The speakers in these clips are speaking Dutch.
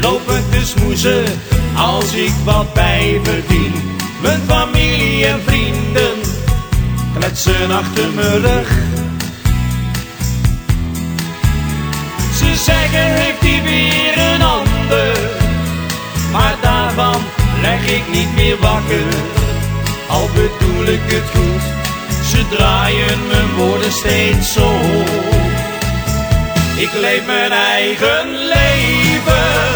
lopen te smoezen als ik wat bij verdien. Mijn familie en vrienden kletsen achter mijn rug. Ze zeggen heeft hij weer een ander, maar daarvan leg ik niet meer wakker. Al bedoel ik het goed, ze draaien mijn woorden steeds zo. Ik leef mijn eigen leven,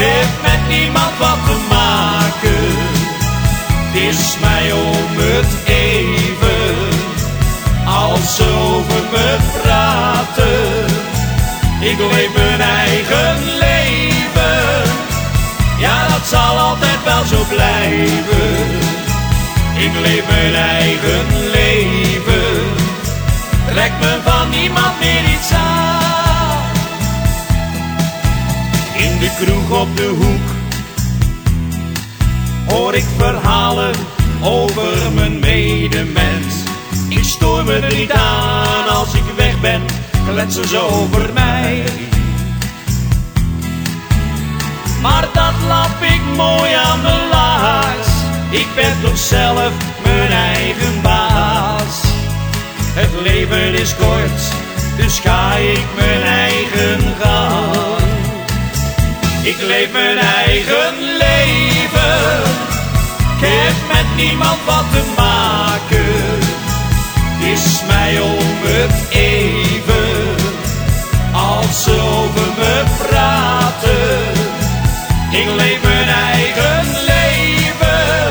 heb met niemand wat te maken. Het is mij om het even, als ze over me praten. Ik leef mijn eigen leven, ja dat zal altijd wel zo blijven. Ik leef mijn eigen kroeg op de hoek hoor ik verhalen over mijn medemens. Ik stoor me er niet aan als ik weg ben, kletsen ze over mij. Maar dat lap ik mooi aan mijn laars. Ik ben toch zelf mijn eigen baas. Het leven is kort, dus ga ik mijn Ik leef mijn eigen leven. Ik heb met niemand wat te maken. Is mij om het even. Als ze over me praten. Ik leef mijn eigen leven.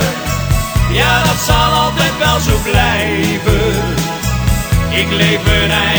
Ja, dat zal altijd wel zo blijven. Ik leef mijn eigen.